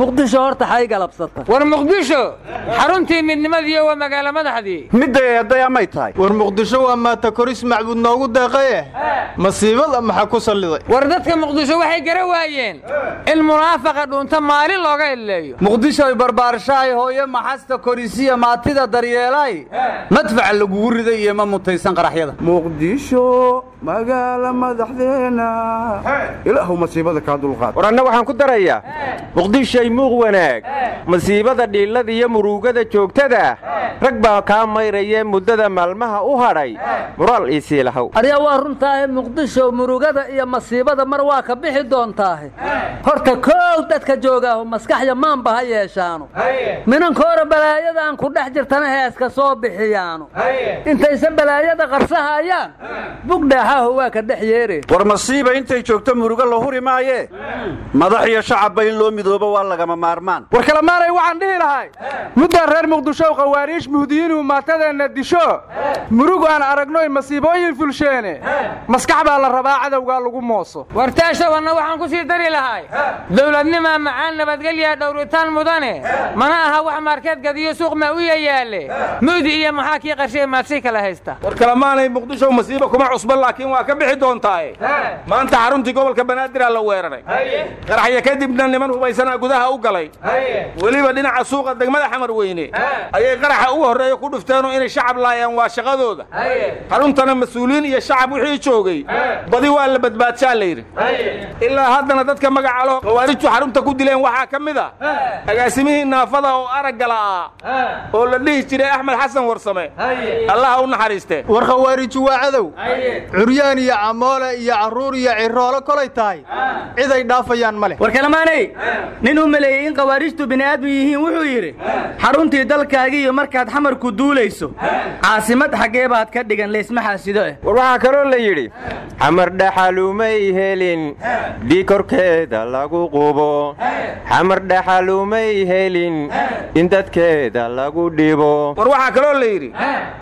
muqdisho horta xay galabsata. War muqdisho xaruntii midnimadiiyo waa magaalo madaxdii midday eedday amay tahay. War muqdisho waa maata koris macbuud noogu deeqaye. Masiibada maxaa ku salliday? War dadka muqdisho waxay gara waayeen. In munaafaqa dhuunta maalin looga idleeyo muqdishoy barbaarshahay hooyo maxasta korisiya maatida daryeelay. Madfaca lagugu riday iyo ma mutaysan qaraxyada. Muqdisho magaala madaxdeena ilaahu masiibada kaa dulqaad. War anna waxaan ku darayaa. Muqdishay muuq wanaag. Masiibada dhiillada iyo muruugada joogtada. Rag baa kaa mayrayee muddada maalmaha u hadhay muraal iisii lahow aryaa waa runtaahe muqdisho murugada iyo masiibada mar waa ka bixi doontaahe. Horta koow dadka joogaahu maskaxya maanba ha yeeshaanu. Minankoora balaayadaan ku dhex jirtana heeska soo bixiyaanu. Intaysan balaayada qarsahayaan bugdhaa maxaahu waa ka dhex yeere. War masiiba intay joogto murugo la huri maayee madax iyo shacabba in loo midoobo waa lagama maarmaan. War kalemaanay waxaan dhihi lahay. Muddaan reer muqdishow khawaariish muhdiyiinuu maatadeenna disho. Murug aan aragnoy masiibooyin fulsheene. Maskax baa la rabaa cadowgaa lagu mooso. Wartaashawanna waxaan ku sii dari lahay. Dowladnimaa macaan nabadgelyaa dhowritaan mudane. Mana aha wax maarkeed gadiyo suuq maa u yayaale. Mudi iyo maxaa kii qarshay maadsii kala haysta. War kalemaanay muqdishow masiiba kuma cusba laakiin waa ka bixi doontaaye maanta xaruntii gobolka banaadir la weeraray. Qaraxya kadibna niman hubaysanaa gudaha u galay. Weliba dhinaca suuqa degmada xamar weyne. Ayay qaraxa ugu horreeya ku dhufteenoo inay shacab laayaan waa shaqadooda. Xaruntana mas'uuliyiin iyo shacab wixii joogay. Badi waa la badbaadshaa layidhi ilaa haddana dadka magaca loo khawaarijtu xarunta ku dileen waxaa ka mid a. Agaasimihii naafada oo araggala ah oo la dhihi jiray axmed xasan warsame. Allaha u naxariiste. War khawaariju waa cadow curyaan iyo camoole iyo carruur iyo ciroolo kolay tahay. Cid ay dhaafayaan ma leh. War kalamaanay nin u maleeyey in khawaarijtu bini'aadmi yihiin wuxuu yidhi xaruntii dalkaagiiyo markaad xamarku duulayso caasimad xaggee baad ka dhigan laysma xaasido eh. War waxaa kaloo la yidhi xamar dhaxalumay helin dhii korkeeda lagu qubo xamar dhaxalumay helin in dadkeeda lagu dhibo war waxaa kaloo la yidhi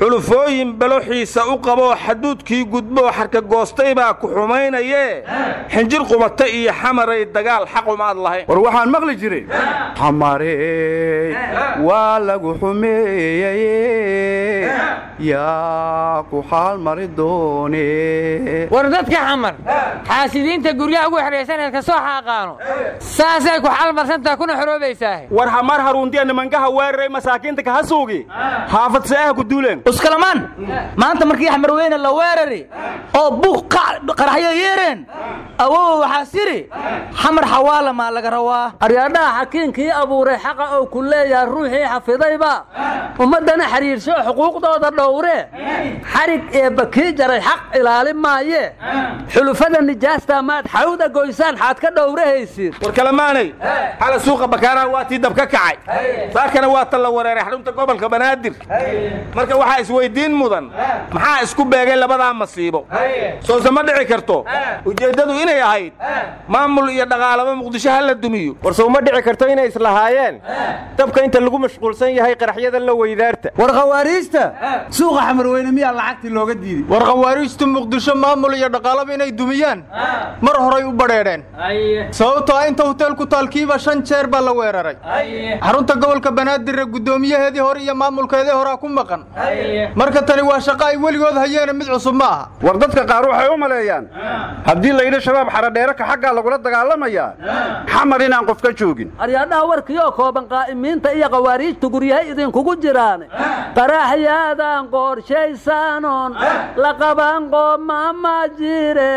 xulufooyin baloxiisa u qaboo xaduudkii gudboo xarka goostay baa ku xumaynayee. Xinjir qumata iyo xamaray dagaal xaqumaad lahayn. War waxaan maqli jiray. Xamarey waa lagu xumeeyey. Yaa ku xaal mari doone. War dadka xamar xaasidiinta guryaha ugu xidhaysaneed ka soo xaaqaano saasay ku xalmarsantaha kuna xoroobaysaa war hamar haruuntiya nimankaha weeraray masaakiinta ka hasuugi xaafad seeha ku duuleen. Uskalamaan maanta markii axmar weyne la weerari oo buuq qaraxyo yeereen. Awow waxaa siri xamar xawaala maa laga rawaa. Aryaadhaha xakiinkii abuuray xaqa oo ku leeyahay ruuxii xafidayba. Ummaddana xidhiirsho xuquuqdooda dhowre. Xarig eebba kii jaray xaq ilaali maaye. Xulufada nijaasta maad xawda goysaan xaad ka dhowrahaysid war kalamaanay xala suuqa bakaaraha waa tii dab ka kacay. Saakana waa tan la wareeray xarunta gobolka banaadir. Marka waxaa isweyddiin mudan. Maxaa isku beegay labadaa masiibo soose ma dhici karto. Ujeeddadu inay ahayd. Maamul iyo dhaqaalaba muqdisho ha la dumiyo. War sow ma dhici karto inay islahaayeen dabka inta lagu mashquulsan yahay qaraxyada la weydaarta. War khawaariijta? Suuqa xamarweyne miyaa lacagtii looga diiday? War khawaariijtu muqdisho maamul iyo dhaqaalaba inay dumiyaan. Mar horay u badheedheen sababtoo ah inta hotel ku taalkiiba shan jeer baa la weeraray. Xarunta gobolka banaadirre guddoomiyaheedii hore iyo maamulkeedii horaa ku maqan. Marka tani waa shaqo ay weligood hayeene mid cusub ma aha dadka qaar waxay u maleeyaan. Haddii layidhi shabaab xaradheere ka xaggaa lagula dagaalamayaa xamar inaan qof ka joogin. Aryaadhaha warkiioo kooban qaa'imiinta iyo khawaariijtu guryahay idinkugu jiraan qaraxyaadan qorshaysaanon la qaban qoomama jire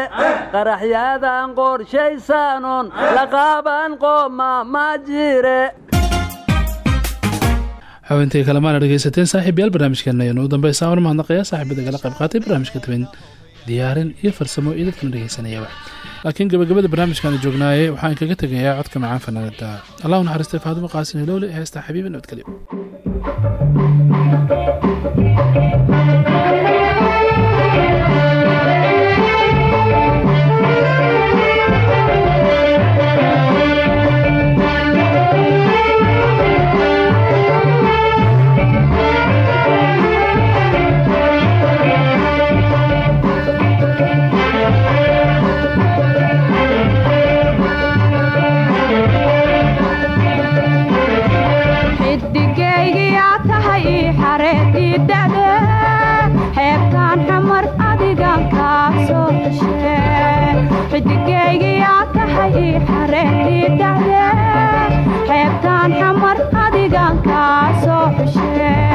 qaraxyaadan qorshaysaanon la qaban qoomama jire xubintii kalemaana dhegeysateen saaxiibayaal barnaamijkeena ayanu u dambeysaa una mahadnaqayaa saaxiibada kala qayb qaatay barnaamijka taben diyaarin iyo farsamo iyo dadkana dhegeysanayaba laakiin gabagabada barnaamijkaana joognaaye waxaan kaga tegayaa codka macaan fanaanada allah u naxariistay faadimo qaasin hilowle ee heestaa nabadgelyo xeebtaan xamar adigan kaa soo heshe